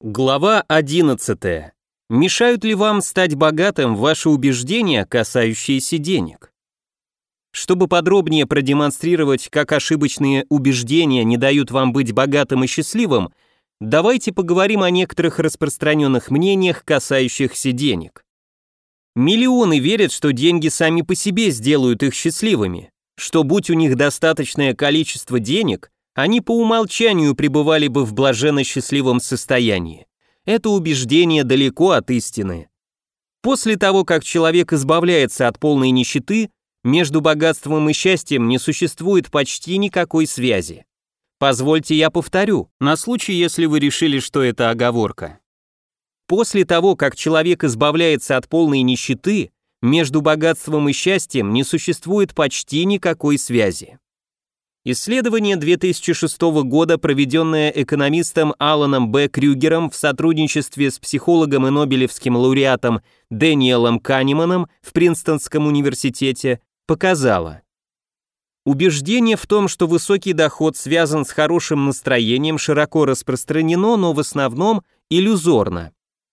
Глава 11. Мешают ли вам стать богатым ваши убеждения, касающиеся денег? Чтобы подробнее продемонстрировать, как ошибочные убеждения не дают вам быть богатым и счастливым, давайте поговорим о некоторых распространенных мнениях, касающихся денег. Миллионы верят, что деньги сами по себе сделают их счастливыми, что будь у них достаточное количество денег, они по умолчанию пребывали бы в блаженно счастливом состоянии. Это убеждение далеко от истины. После того, как человек избавляется от полной нищеты, между богатством и счастьем не существует почти никакой связи. Позвольте я повторю, на случай, если вы решили, что это оговорка. После того, как человек избавляется от полной нищеты, между богатством и счастьем не существует почти никакой связи. Исследование 2006 года, проведенное экономистом Аланом Б. Крюгером в сотрудничестве с психологом и нобелевским лауреатом Дэниелом Канеманом в Принстонском университете, показало, Убеждение в том, что высокий доход связан с хорошим настроением, широко распространено, но в основном иллюзорно.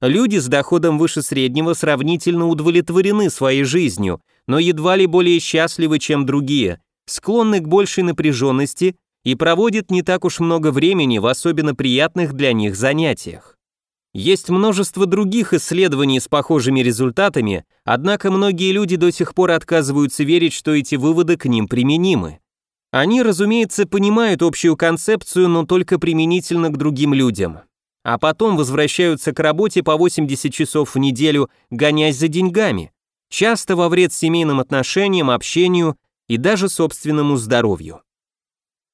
Люди с доходом выше среднего сравнительно удовлетворены своей жизнью, но едва ли более счастливы, чем другие, склонны к большей напряженности и проводят не так уж много времени в особенно приятных для них занятиях. Есть множество других исследований с похожими результатами, однако многие люди до сих пор отказываются верить, что эти выводы к ним применимы. Они, разумеется, понимают общую концепцию, но только применительно к другим людям. А потом возвращаются к работе по 80 часов в неделю, гонясь за деньгами, часто во вред семейным отношениям, общению и даже собственному здоровью.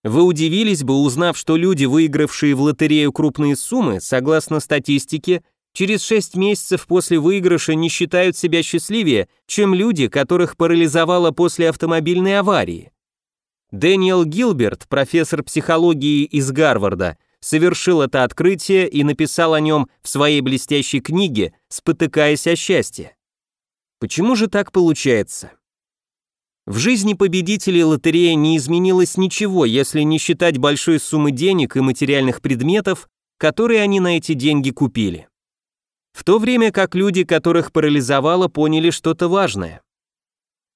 Вы удивились бы, узнав, что люди, выигравшие в лотерею крупные суммы, согласно статистике, через 6 месяцев после выигрыша не считают себя счастливее, чем люди, которых парализовало после автомобильной аварии. Дэниел Гилберт, профессор психологии из Гарварда, совершил это открытие и написал о нем в своей блестящей книге «Спотыкаясь о счастье». Почему же так получается? В жизни победителей лотереи не изменилось ничего, если не считать большой суммы денег и материальных предметов, которые они на эти деньги купили. В то время как люди, которых парализовало, поняли что-то важное.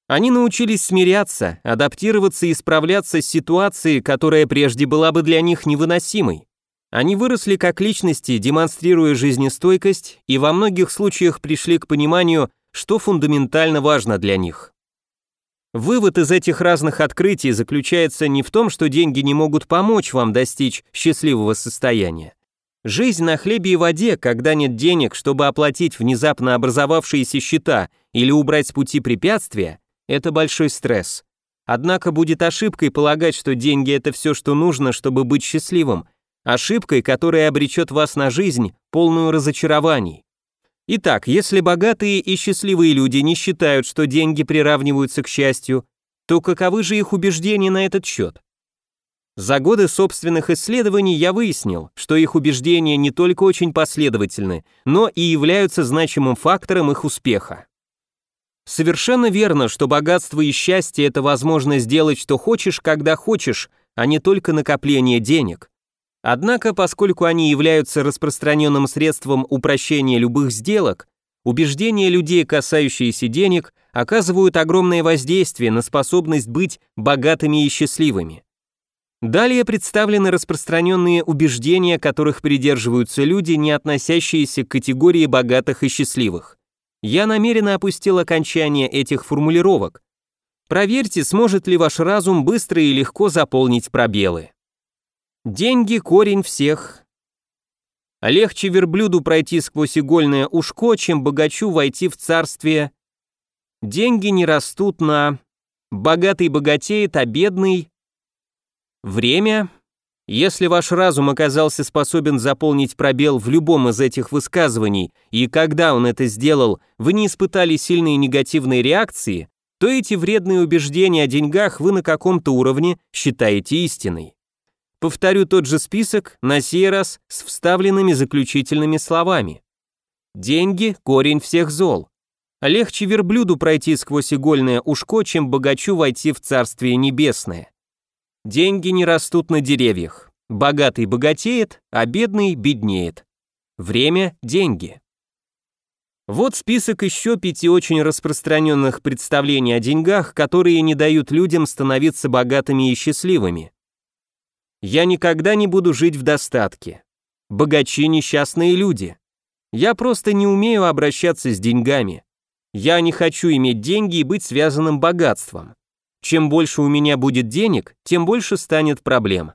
Они научились смиряться, адаптироваться и справляться с ситуацией, которая прежде была бы для них невыносимой. Они выросли как личности, демонстрируя жизнестойкость, и во многих случаях пришли к пониманию, что фундаментально важно для них. Вывод из этих разных открытий заключается не в том, что деньги не могут помочь вам достичь счастливого состояния. Жизнь на хлебе и воде, когда нет денег, чтобы оплатить внезапно образовавшиеся счета или убрать с пути препятствия, это большой стресс. Однако будет ошибкой полагать, что деньги это все, что нужно, чтобы быть счастливым. Ошибкой, которая обречет вас на жизнь, полную разочарований. Итак, если богатые и счастливые люди не считают, что деньги приравниваются к счастью, то каковы же их убеждения на этот счет? За годы собственных исследований я выяснил, что их убеждения не только очень последовательны, но и являются значимым фактором их успеха. Совершенно верно, что богатство и счастье – это возможность сделать, что хочешь, когда хочешь, а не только накопление денег. Однако, поскольку они являются распространенным средством упрощения любых сделок, убеждения людей, касающиеся денег, оказывают огромное воздействие на способность быть богатыми и счастливыми. Далее представлены распространенные убеждения, которых придерживаются люди, не относящиеся к категории богатых и счастливых. Я намеренно опустил окончание этих формулировок. Проверьте, сможет ли ваш разум быстро и легко заполнить пробелы. Деньги – корень всех. Легче верблюду пройти сквозь игольное ушко, чем богачу войти в царствие. Деньги не растут на... Богатый богатеет, а бедный... Время. Если ваш разум оказался способен заполнить пробел в любом из этих высказываний, и когда он это сделал, вы не испытали сильные негативные реакции, то эти вредные убеждения о деньгах вы на каком-то уровне считаете истиной. Повторю тот же список, на сей раз с вставленными заключительными словами. Деньги – корень всех зол. Легче верблюду пройти сквозь игольное ушко, чем богачу войти в Царствие Небесное. Деньги не растут на деревьях. Богатый богатеет, а бедный беднеет. Время – деньги. Вот список еще пяти очень распространенных представлений о деньгах, которые не дают людям становиться богатыми и счастливыми. Я никогда не буду жить в достатке. Богачи – несчастные люди. Я просто не умею обращаться с деньгами. Я не хочу иметь деньги и быть связанным богатством. Чем больше у меня будет денег, тем больше станет проблем.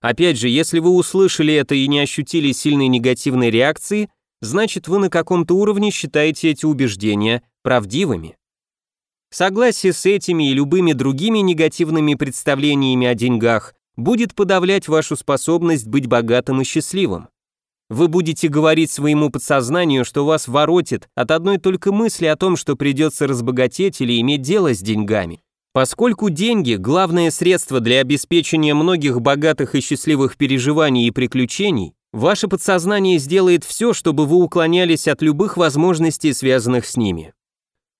Опять же, если вы услышали это и не ощутили сильной негативной реакции, значит вы на каком-то уровне считаете эти убеждения правдивыми. Согласие с этими и любыми другими негативными представлениями о деньгах будет подавлять вашу способность быть богатым и счастливым. Вы будете говорить своему подсознанию, что вас воротит от одной только мысли о том, что придется разбогатеть или иметь дело с деньгами. Поскольку деньги – главное средство для обеспечения многих богатых и счастливых переживаний и приключений, Ваше подсознание сделает все, чтобы вы уклонялись от любых возможностей, связанных с ними.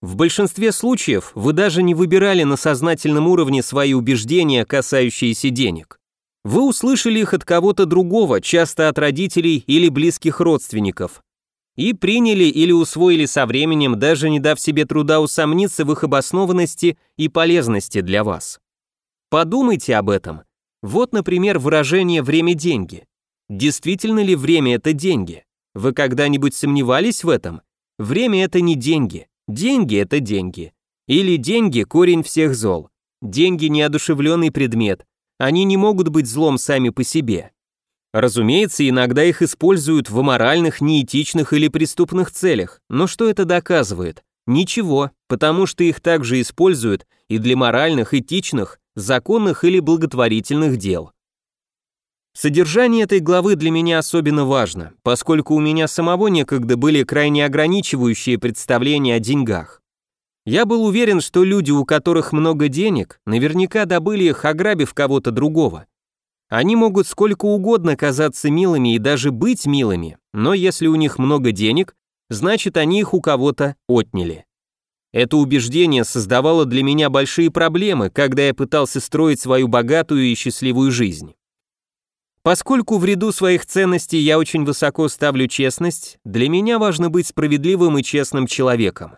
В большинстве случаев вы даже не выбирали на сознательном уровне свои убеждения, касающиеся денег. Вы услышали их от кого-то другого, часто от родителей или близких родственников, и приняли или усвоили со временем, даже не дав себе труда усомниться в их обоснованности и полезности для вас. Подумайте об этом. Вот, например, выражение «время-деньги». Действительно ли время – это деньги? Вы когда-нибудь сомневались в этом? Время – это не деньги. Деньги – это деньги. Или деньги – корень всех зол. Деньги – неодушевленный предмет. Они не могут быть злом сами по себе. Разумеется, иногда их используют в аморальных, неэтичных или преступных целях. Но что это доказывает? Ничего, потому что их также используют и для моральных, этичных, законных или благотворительных дел. Содержание этой главы для меня особенно важно, поскольку у меня самого некогда были крайне ограничивающие представления о деньгах. Я был уверен, что люди, у которых много денег, наверняка добыли их, ограбив кого-то другого. Они могут сколько угодно казаться милыми и даже быть милыми, но если у них много денег, значит они их у кого-то отняли. Это убеждение создавало для меня большие проблемы, когда я пытался строить свою богатую и счастливую жизнь. Поскольку в ряду своих ценностей я очень высоко ставлю честность, для меня важно быть справедливым и честным человеком.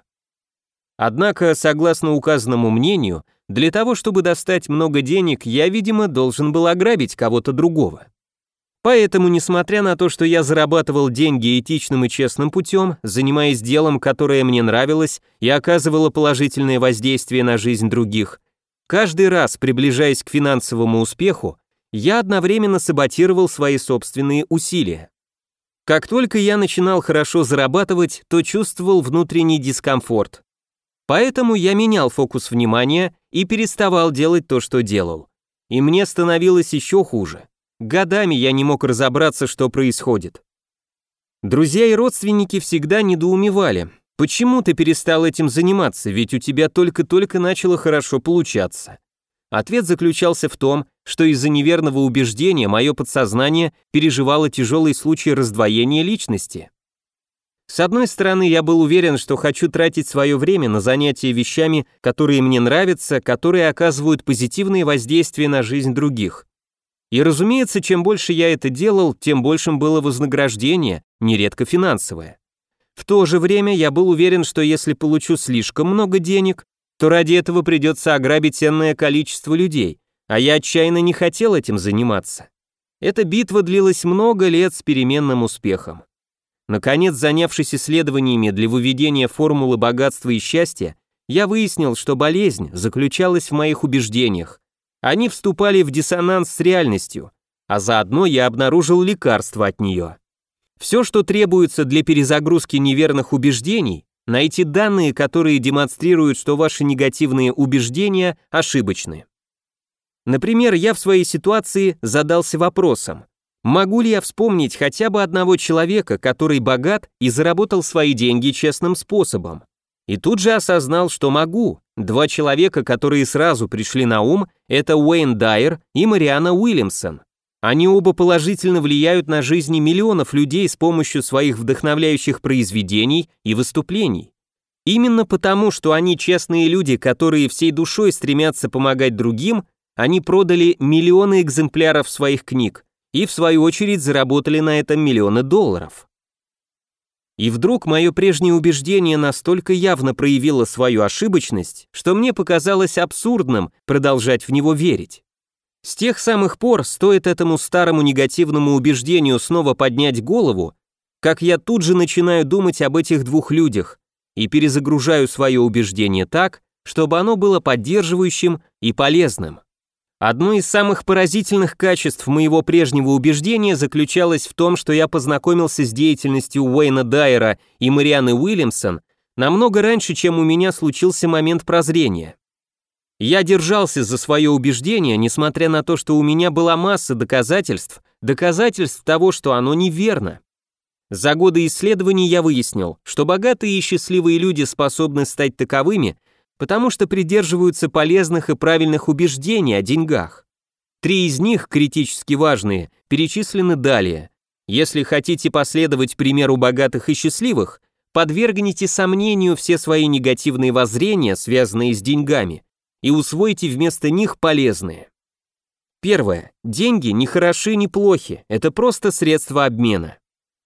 Однако, согласно указанному мнению, для того, чтобы достать много денег, я, видимо, должен был ограбить кого-то другого. Поэтому, несмотря на то, что я зарабатывал деньги этичным и честным путем, занимаясь делом, которое мне нравилось и оказывало положительное воздействие на жизнь других, каждый раз, приближаясь к финансовому успеху, я одновременно саботировал свои собственные усилия. Как только я начинал хорошо зарабатывать, то чувствовал внутренний дискомфорт. Поэтому я менял фокус внимания и переставал делать то, что делал. И мне становилось еще хуже. Годами я не мог разобраться, что происходит. Друзья и родственники всегда недоумевали. Почему ты перестал этим заниматься, ведь у тебя только-только начало хорошо получаться. Ответ заключался в том, что из-за неверного убеждения мое подсознание переживало тяжелый случай раздвоения личности. С одной стороны, я был уверен, что хочу тратить свое время на занятия вещами, которые мне нравятся, которые оказывают позитивные воздействия на жизнь других. И разумеется, чем больше я это делал, тем большим было вознаграждение, нередко финансовое. В то же время я был уверен, что если получу слишком много денег, то ради этого придется ограбить ценное количество людей, а я отчаянно не хотел этим заниматься. Эта битва длилась много лет с переменным успехом. Наконец, занявшись исследованиями для выведения формулы богатства и счастья, я выяснил, что болезнь заключалась в моих убеждениях. Они вступали в диссонанс с реальностью, а заодно я обнаружил лекарство от нее. Все, что требуется для перезагрузки неверных убеждений, найти данные, которые демонстрируют, что ваши негативные убеждения ошибочны. Например, я в своей ситуации задался вопросом, могу ли я вспомнить хотя бы одного человека, который богат и заработал свои деньги честным способом? И тут же осознал, что могу. Два человека, которые сразу пришли на ум, это Уэйн Дайер и Мариана Уильямсон. Они оба положительно влияют на жизни миллионов людей с помощью своих вдохновляющих произведений и выступлений. Именно потому, что они честные люди, которые всей душой стремятся помогать другим, они продали миллионы экземпляров своих книг и в свою очередь заработали на этом миллионы долларов. И вдруг мое прежнее убеждение настолько явно проявило свою ошибочность, что мне показалось абсурдным продолжать в него верить. С тех самых пор стоит этому старому негативному убеждению снова поднять голову, как я тут же начинаю думать об этих двух людях и перезагружаю свое убеждение так, чтобы оно было поддерживающим и полезным. Одно из самых поразительных качеств моего прежнего убеждения заключалось в том, что я познакомился с деятельностью Уэйна Дайера и Марианы Уильямсон намного раньше, чем у меня случился момент прозрения. Я держался за свое убеждение, несмотря на то, что у меня была масса доказательств, доказательств того, что оно неверно. За годы исследований я выяснил, что богатые и счастливые люди способны стать таковыми, потому что придерживаются полезных и правильных убеждений о деньгах. Три из них, критически важные, перечислены далее. Если хотите последовать примеру богатых и счастливых, подвергните сомнению все свои негативные воззрения, связанные с деньгами, и усвойте вместо них полезные. Первое. Деньги не хороши, не плохи, это просто средство обмена.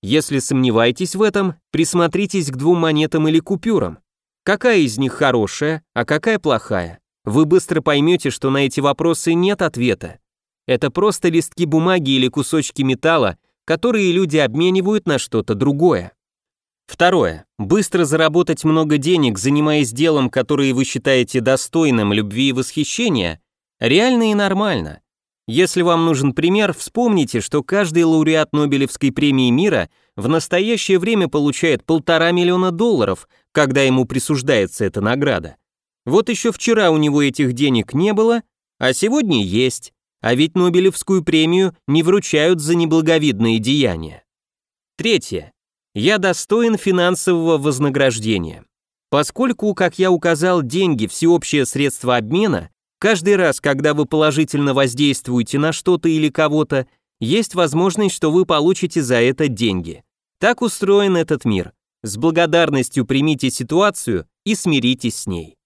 Если сомневаетесь в этом, присмотритесь к двум монетам или купюрам. Какая из них хорошая, а какая плохая? Вы быстро поймете, что на эти вопросы нет ответа. Это просто листки бумаги или кусочки металла, которые люди обменивают на что-то другое. Второе. Быстро заработать много денег, занимаясь делом, которое вы считаете достойным любви и восхищения, реально и нормально. Если вам нужен пример, вспомните, что каждый лауреат Нобелевской премии мира в настоящее время получает полтора миллиона долларов, когда ему присуждается эта награда. Вот еще вчера у него этих денег не было, а сегодня есть. А ведь Нобелевскую премию не вручают за неблаговидные деяния. Третье. Я достоин финансового вознаграждения. Поскольку, как я указал, деньги – всеобщее средство обмена, каждый раз, когда вы положительно воздействуете на что-то или кого-то, есть возможность, что вы получите за это деньги. Так устроен этот мир. С благодарностью примите ситуацию и смиритесь с ней.